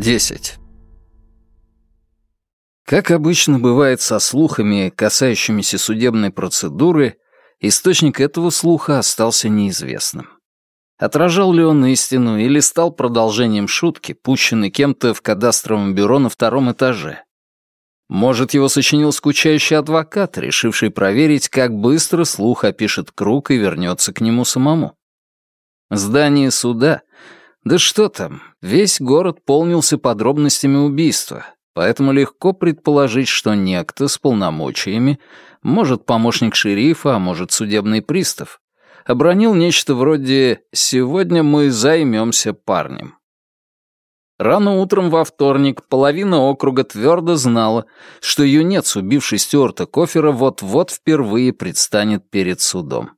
10. Как обычно бывает со слухами, касающимися судебной процедуры, источник этого слуха остался неизвестным. Отражал ли он истину или стал продолжением шутки, пущенной кем-то в кадастровом бюро на втором этаже? Может, его сочинил скучающий адвокат, решивший проверить, как быстро слух опишет круг и вернется к нему самому? Здание суда да что там, весь город полнился подробностями убийства, поэтому легко предположить, что некто с полномочиями, может, помощник шерифа, а может, судебный пристав, обронил нечто вроде «сегодня мы займемся парнем». Рано утром во вторник половина округа твердо знала, что юнец, убивший Стюарта Кофера, вот-вот впервые предстанет перед судом.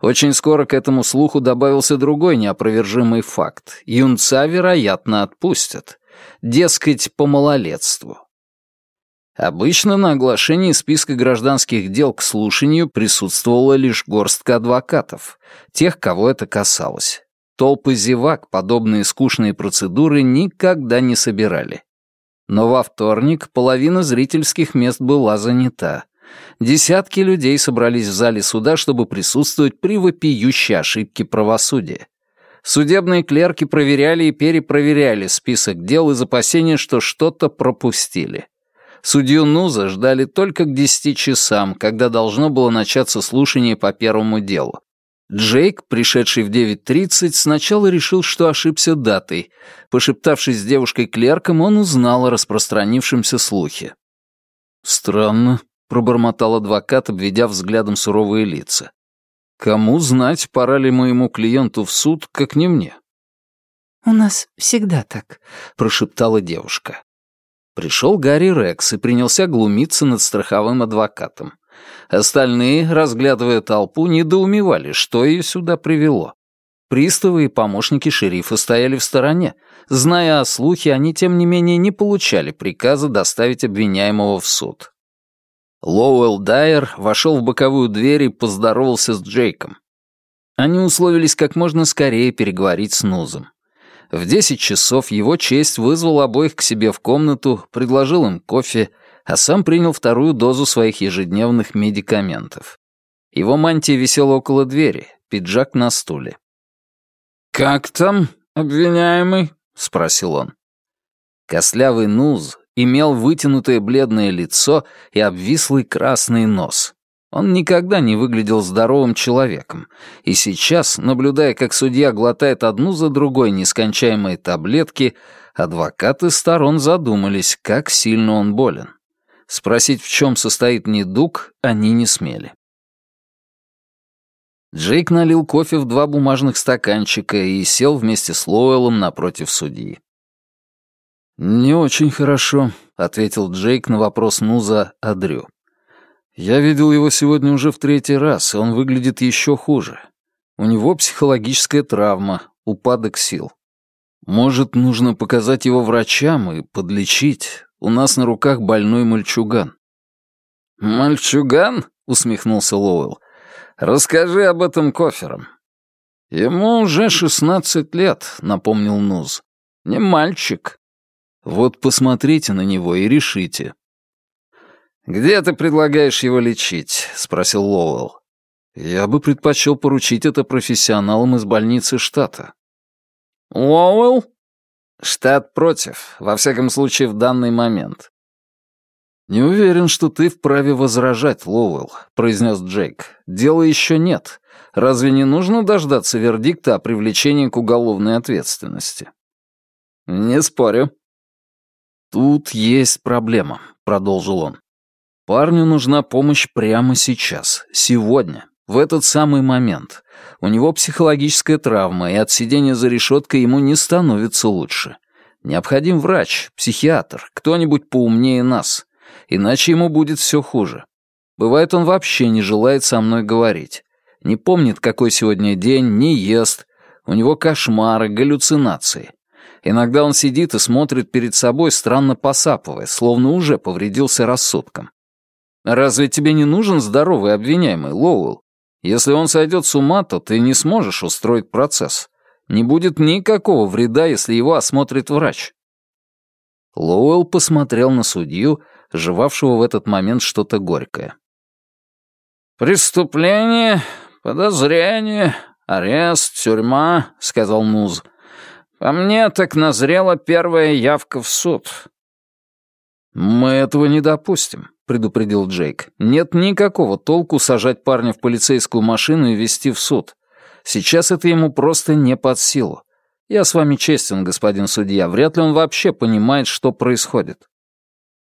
Очень скоро к этому слуху добавился другой неопровержимый факт. Юнца, вероятно, отпустят. Дескать, по малолетству. Обычно на оглашении списка гражданских дел к слушанию присутствовала лишь горстка адвокатов, тех, кого это касалось. Толпы зевак подобные скучные процедуры никогда не собирали. Но во вторник половина зрительских мест была занята. Десятки людей собрались в зале суда, чтобы присутствовать при вопиющей ошибке правосудия. Судебные клерки проверяли и перепроверяли список дел из опасения, что что-то пропустили. Судью Нуза ждали только к десяти часам, когда должно было начаться слушание по первому делу. Джейк, пришедший в 9.30, сначала решил, что ошибся датой. Пошептавшись с девушкой-клерком, он узнал о распространившемся слухе. «Странно», пробормотал адвокат, обведя взглядом суровые лица. «Кому знать, пора ли моему клиенту в суд, как не мне?» «У нас всегда так», — прошептала девушка. Пришел Гарри Рекс и принялся глумиться над страховым адвокатом. Остальные, разглядывая толпу, недоумевали, что ее сюда привело. Приставы и помощники шерифа стояли в стороне. Зная о слухе, они, тем не менее, не получали приказа доставить обвиняемого в суд. Лоуэлл Дайер вошел в боковую дверь и поздоровался с Джейком. Они условились как можно скорее переговорить с Нузом. В десять часов его честь вызвал обоих к себе в комнату, предложил им кофе, а сам принял вторую дозу своих ежедневных медикаментов. Его мантия висела около двери, пиджак на стуле. «Как там, обвиняемый?» — спросил он. Кослявый Нуз имел вытянутое бледное лицо и обвислый красный нос. Он никогда не выглядел здоровым человеком, и сейчас, наблюдая, как судья глотает одну за другой нескончаемые таблетки, адвокаты сторон задумались, как сильно он болен. Спросить, в чем состоит недуг, они не смели. Джейк налил кофе в два бумажных стаканчика и сел вместе с Лоуэллом напротив судьи. «Не очень хорошо», — ответил Джейк на вопрос Нуза о Дрю. «Я видел его сегодня уже в третий раз, и он выглядит еще хуже. У него психологическая травма, упадок сил. Может, нужно показать его врачам и подлечить? У нас на руках больной мальчуган». «Мальчуган?» — усмехнулся Лоуэлл. «Расскажи об этом коферам». «Ему уже шестнадцать лет», — напомнил Нуз. «Не мальчик». Вот посмотрите на него и решите». «Где ты предлагаешь его лечить?» — спросил Лоуэлл. «Я бы предпочел поручить это профессионалам из больницы штата». «Лоуэлл?» «Штат против, во всяком случае в данный момент». «Не уверен, что ты вправе возражать, Лоуэлл», — произнес Джейк. «Дела еще нет. Разве не нужно дождаться вердикта о привлечении к уголовной ответственности?» «Не спорю», «Тут есть проблема», — продолжил он. «Парню нужна помощь прямо сейчас, сегодня, в этот самый момент. У него психологическая травма, и от сидения за решеткой ему не становится лучше. Необходим врач, психиатр, кто-нибудь поумнее нас, иначе ему будет все хуже. Бывает, он вообще не желает со мной говорить. Не помнит, какой сегодня день, не ест. У него кошмары, галлюцинации. Иногда он сидит и смотрит перед собой, странно посапывая, словно уже повредился рассудком. Разве тебе не нужен здоровый обвиняемый, Лоуэлл? Если он сойдет с ума, то ты не сможешь устроить процесс. Не будет никакого вреда, если его осмотрит врач. Лоуэлл посмотрел на судью, жевавшего в этот момент что-то горькое. «Преступление, подозрение, арест, тюрьма», — сказал Нуз. «По мне так назрела первая явка в суд». «Мы этого не допустим», — предупредил Джейк. «Нет никакого толку сажать парня в полицейскую машину и везти в суд. Сейчас это ему просто не под силу. Я с вами честен, господин судья, вряд ли он вообще понимает, что происходит».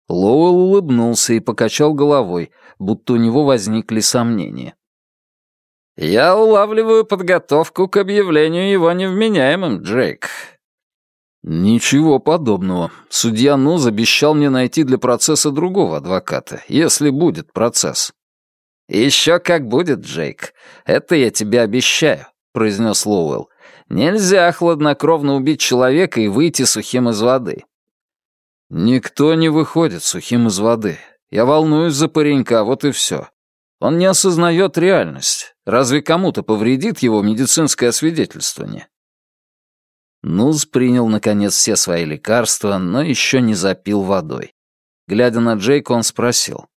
Лоуэлл улыбнулся и покачал головой, будто у него возникли сомнения. «Я улавливаю подготовку к объявлению его невменяемым, Джейк». «Ничего подобного. Судья Нуз обещал мне найти для процесса другого адвоката, если будет процесс». «Еще как будет, Джейк. Это я тебе обещаю», — произнес Лоуэлл. Нельзя хладнокровно убить человека и выйти сухим из воды. Никто не выходит сухим из воды. Я волнуюсь за паренька, вот и все. Он не осознает реальность. Разве кому-то повредит его медицинское освидетельствование? Нуз принял, наконец, все свои лекарства, но еще не запил водой. Глядя на Джейка, он спросил.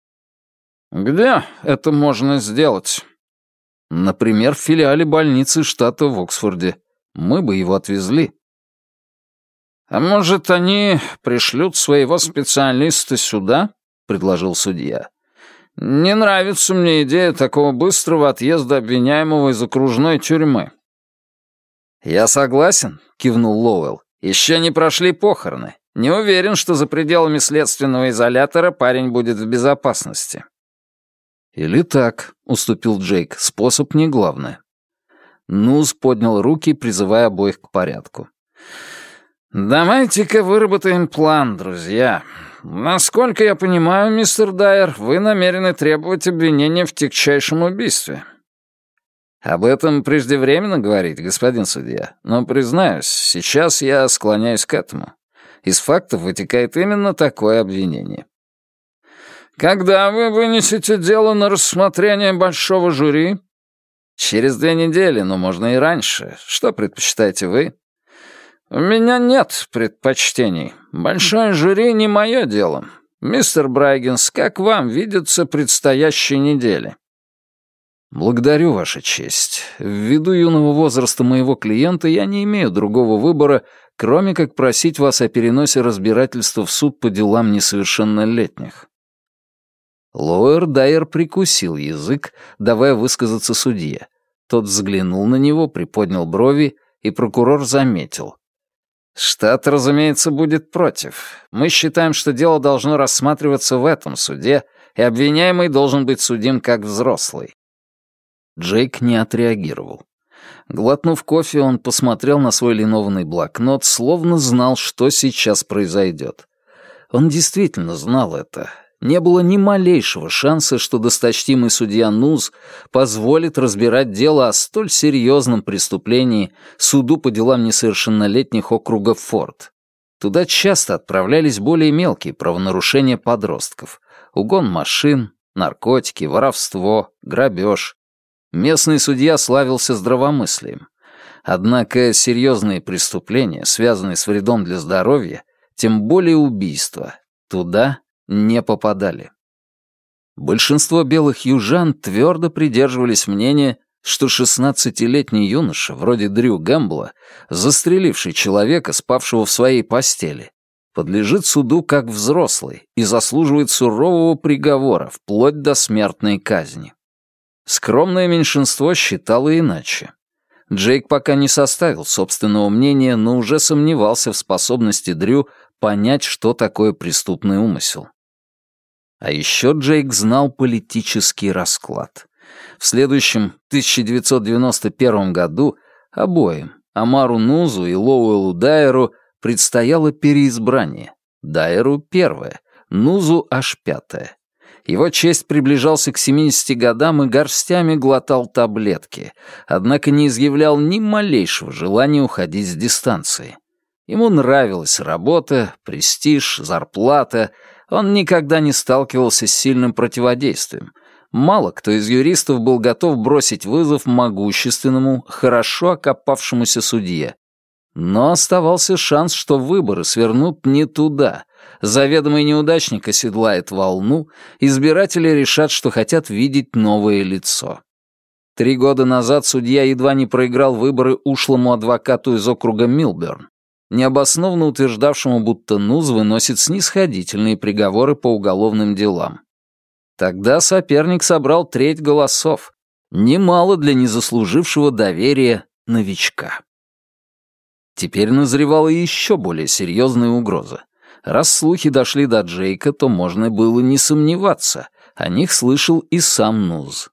«Где это можно сделать?» «Например, в филиале больницы штата в Оксфорде. Мы бы его отвезли. «А может, они пришлют своего специалиста сюда?» — предложил судья. «Не нравится мне идея такого быстрого отъезда обвиняемого из окружной тюрьмы». «Я согласен», — кивнул Лоуэлл. «Еще не прошли похороны. Не уверен, что за пределами следственного изолятора парень будет в безопасности». «Или так», — уступил Джейк, — «способ не главное». Нуз поднял руки, призывая обоих к порядку. «Давайте-ка выработаем план, друзья. Насколько я понимаю, мистер Дайер, вы намерены требовать обвинения в тягчайшем убийстве». «Об этом преждевременно говорить, господин судья, но, признаюсь, сейчас я склоняюсь к этому. Из фактов вытекает именно такое обвинение». «Когда вы вынесете дело на рассмотрение большого жюри?» «Через две недели, но можно и раньше. Что предпочитаете вы?» «У меня нет предпочтений. Большое жюри не мое дело. Мистер Брайгенс, как вам видится предстоящей неделе?» «Благодарю, Ваша честь. Ввиду юного возраста моего клиента я не имею другого выбора, кроме как просить вас о переносе разбирательства в суд по делам несовершеннолетних. Лоэр Дайер прикусил язык, давая высказаться судье. Тот взглянул на него, приподнял брови, и прокурор заметил. «Штат, разумеется, будет против. Мы считаем, что дело должно рассматриваться в этом суде, и обвиняемый должен быть судим как взрослый». Джейк не отреагировал. Глотнув кофе, он посмотрел на свой линованный блокнот, словно знал, что сейчас произойдет. Он действительно знал это, не было ни малейшего шанса, что досточтимый судья Нуз позволит разбирать дело о столь серьезном преступлении суду по делам несовершеннолетних округов Форд. Туда часто отправлялись более мелкие правонарушения подростков. Угон машин, наркотики, воровство, грабеж. Местный судья славился здравомыслием. Однако серьезные преступления, связанные с вредом для здоровья, тем более убийства, туда не попадали. Большинство белых южан твердо придерживались мнения, что 16-летний юноша, вроде Дрю Гэмбла, застреливший человека, спавшего в своей постели, подлежит суду как взрослый и заслуживает сурового приговора, вплоть до смертной казни. Скромное меньшинство считало иначе. Джейк пока не составил собственного мнения, но уже сомневался в способности Дрю понять, что такое преступный умысел. А еще Джейк знал политический расклад. В следующем 1991 году обоим, Амару Нузу и Лоуэлу Дайеру, предстояло переизбрание. Дайеру — первое, Нузу — аж пятое. Его честь приближался к 70 годам и горстями глотал таблетки, однако не изъявлял ни малейшего желания уходить с дистанции. Ему нравилась работа, престиж, зарплата — он никогда не сталкивался с сильным противодействием. Мало кто из юристов был готов бросить вызов могущественному, хорошо окопавшемуся судье. Но оставался шанс, что выборы свернут не туда, заведомый неудачник оседлает волну, избиратели решат, что хотят видеть новое лицо. Три года назад судья едва не проиграл выборы ушлому адвокату из округа Милберн, необоснованно утверждавшему, будто НУЗ выносит снисходительные приговоры по уголовным делам. Тогда соперник собрал треть голосов, немало для незаслужившего доверия новичка. Теперь назревала еще более серьезная угроза. Раз слухи дошли до Джейка, то можно было не сомневаться, о них слышал и сам Нуз.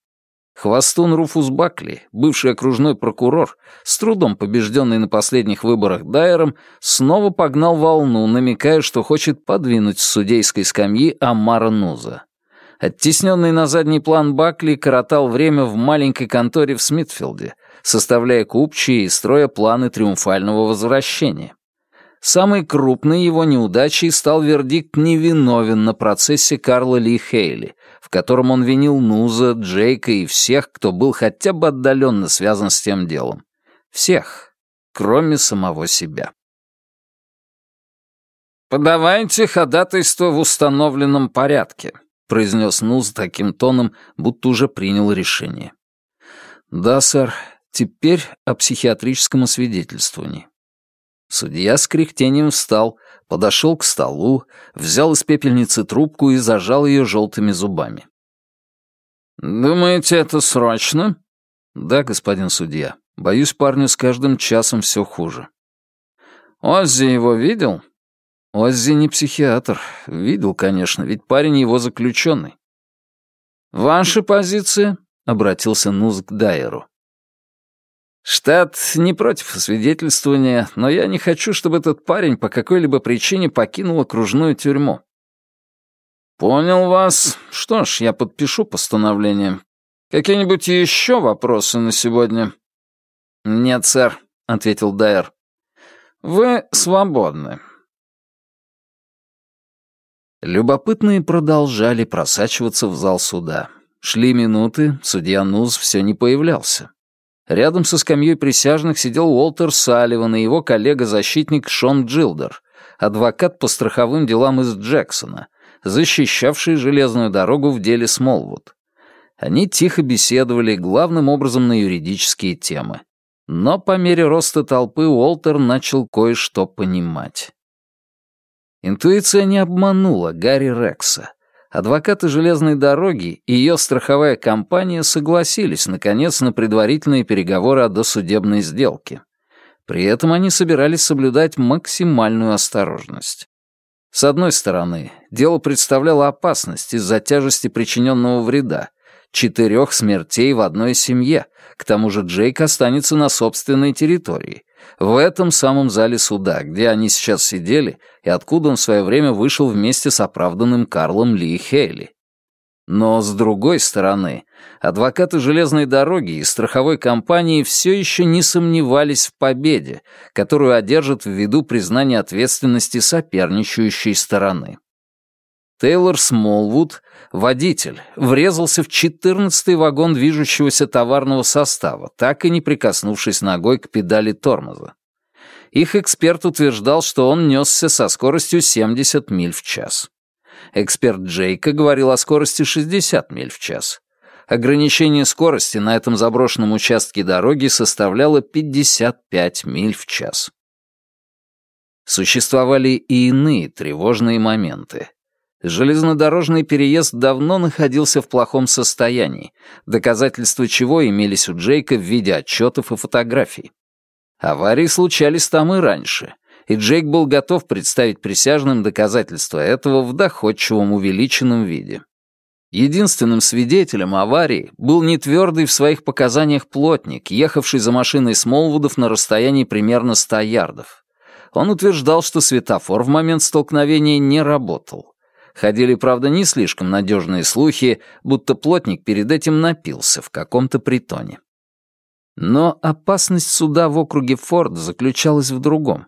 Хвостун Руфус Бакли, бывший окружной прокурор, с трудом побежденный на последних выборах Дайером, снова погнал волну, намекая, что хочет подвинуть с судейской скамьи Амара Нуза. Оттесненный на задний план Бакли коротал время в маленькой конторе в Смитфилде, составляя купчие и строя планы триумфального возвращения. Самой крупной его неудачей стал вердикт «невиновен» на процессе Карла Ли Хейли, в котором он винил Нуза, Джейка и всех, кто был хотя бы отдаленно связан с тем делом. Всех, кроме самого себя. «Подавайте ходатайство в установленном порядке», — произнес Нуз таким тоном, будто уже принял решение. «Да, сэр. Теперь о психиатрическом освидетельствовании». Судья с кряхтением встал, подошел к столу, взял из пепельницы трубку и зажал ее желтыми зубами. «Думаете, это срочно?» «Да, господин судья. Боюсь, парню с каждым часом все хуже». «Оззи его видел?» «Оззи не психиатр. Видел, конечно, ведь парень его заключенный». «Ваша позиция?» — обратился Нуз к Дайеру. Штат не против свидетельствования, но я не хочу, чтобы этот парень по какой-либо причине покинул окружную тюрьму. Понял вас. Что ж, я подпишу постановление. Какие-нибудь еще вопросы на сегодня? Нет, сэр, ответил Дайер. Вы свободны. Любопытные продолжали просачиваться в зал суда. Шли минуты, судья Нуз все не появлялся. Рядом со скамьей присяжных сидел Уолтер Салливан и его коллега-защитник Шон Джилдер, адвокат по страховым делам из Джексона, защищавший железную дорогу в деле Смолвуд. Они тихо беседовали, главным образом на юридические темы. Но по мере роста толпы Уолтер начал кое-что понимать. Интуиция не обманула Гарри Рекса. Адвокаты железной дороги и ее страховая компания согласились, наконец, на предварительные переговоры о досудебной сделке. При этом они собирались соблюдать максимальную осторожность. С одной стороны, дело представляло опасность из-за тяжести причиненного вреда, четырех смертей в одной семье, к тому же Джейк останется на собственной территории, в этом самом зале суда, где они сейчас сидели и откуда он в свое время вышел вместе с оправданным Карлом Ли Хейли. Но, с другой стороны, адвокаты железной дороги и страховой компании все еще не сомневались в победе, которую одержат ввиду признания ответственности соперничающей стороны. Тейлор Смолвуд, водитель, врезался в четырнадцатый вагон движущегося товарного состава, так и не прикоснувшись ногой к педали тормоза. Их эксперт утверждал, что он несся со скоростью 70 миль в час. Эксперт Джейка говорил о скорости 60 миль в час. Ограничение скорости на этом заброшенном участке дороги составляло 55 миль в час. Существовали и иные тревожные моменты. Железнодорожный переезд давно находился в плохом состоянии, доказательства чего имелись у Джейка в виде отчетов и фотографий. Аварии случались там и раньше, и Джейк был готов представить присяжным доказательства этого в доходчивом увеличенном виде. Единственным свидетелем аварии был нетвердый в своих показаниях плотник, ехавший за машиной Смолвудов на расстоянии примерно 100 ярдов. Он утверждал, что светофор в момент столкновения не работал. Ходили, правда, не слишком надежные слухи, будто плотник перед этим напился в каком-то притоне. Но опасность суда в округе Форд заключалась в другом.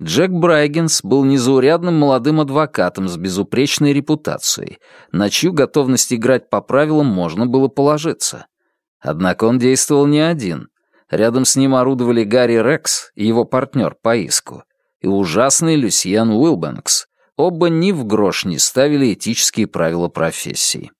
Джек Брайгенс был незаурядным молодым адвокатом с безупречной репутацией, на чью готовность играть по правилам можно было положиться. Однако он действовал не один. Рядом с ним орудовали Гарри Рекс и его партнер по иску, и ужасный Люсьен Уилбенкс, оба ни в грош не ставили этические правила профессии.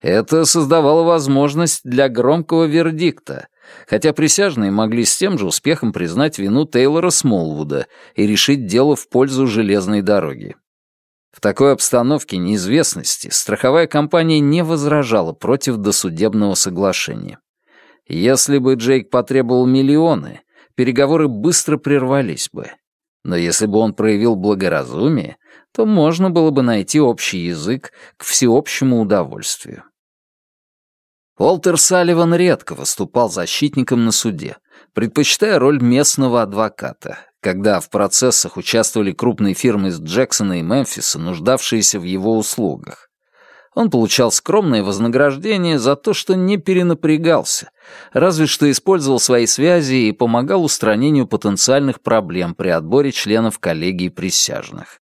Это создавало возможность для громкого вердикта, хотя присяжные могли с тем же успехом признать вину Тейлора Смолвуда и решить дело в пользу железной дороги. В такой обстановке неизвестности страховая компания не возражала против досудебного соглашения. Если бы Джейк потребовал миллионы, переговоры быстро прервались бы. Но если бы он проявил благоразумие, то можно было бы найти общий язык к всеобщему удовольствию. Уолтер Салливан редко выступал защитником на суде, предпочитая роль местного адвоката, когда в процессах участвовали крупные фирмы из Джексона и Мемфиса, нуждавшиеся в его услугах. Он получал скромное вознаграждение за то, что не перенапрягался, разве что использовал свои связи и помогал устранению потенциальных проблем при отборе членов коллегии присяжных.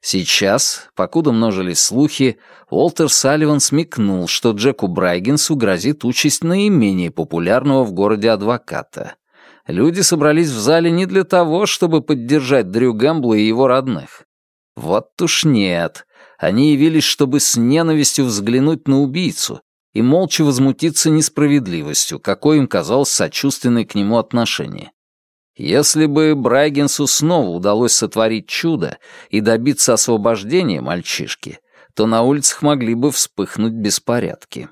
Сейчас, покуда множились слухи, Уолтер Салливан смекнул, что Джеку Брайгенсу грозит участь наименее популярного в городе адвоката. Люди собрались в зале не для того, чтобы поддержать Дрю Гэмбла и его родных. Вот уж нет. Они явились, чтобы с ненавистью взглянуть на убийцу и молча возмутиться несправедливостью, какой им казалось сочувственное к нему отношение. Если бы Брайгенсу снова удалось сотворить чудо и добиться освобождения мальчишки, то на улицах могли бы вспыхнуть беспорядки.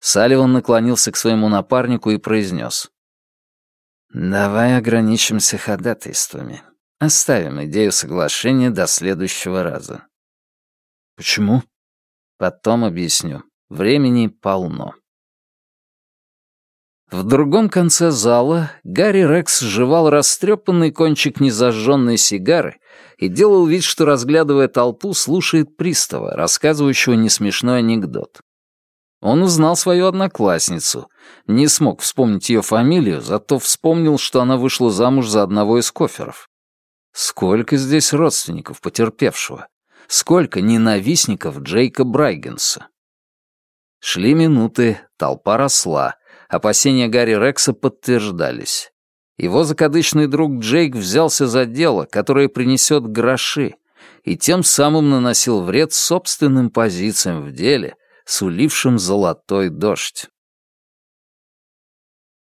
Салливан наклонился к своему напарнику и произнес. «Давай ограничимся ходатайствами. Оставим идею соглашения до следующего раза». «Почему?» «Потом объясню. Времени полно». В другом конце зала Гарри Рекс жевал растрепанный кончик незажженной сигары и делал вид, что, разглядывая толпу, слушает пристава, рассказывающего несмешной анекдот. Он узнал свою одноклассницу, не смог вспомнить ее фамилию, зато вспомнил, что она вышла замуж за одного из коферов. Сколько здесь родственников потерпевшего? Сколько ненавистников Джейка Брайгенса? Шли минуты, толпа росла — Опасения Гарри Рекса подтверждались. Его закадычный друг Джейк взялся за дело, которое принесет гроши, и тем самым наносил вред собственным позициям в деле, сулившим золотой дождь.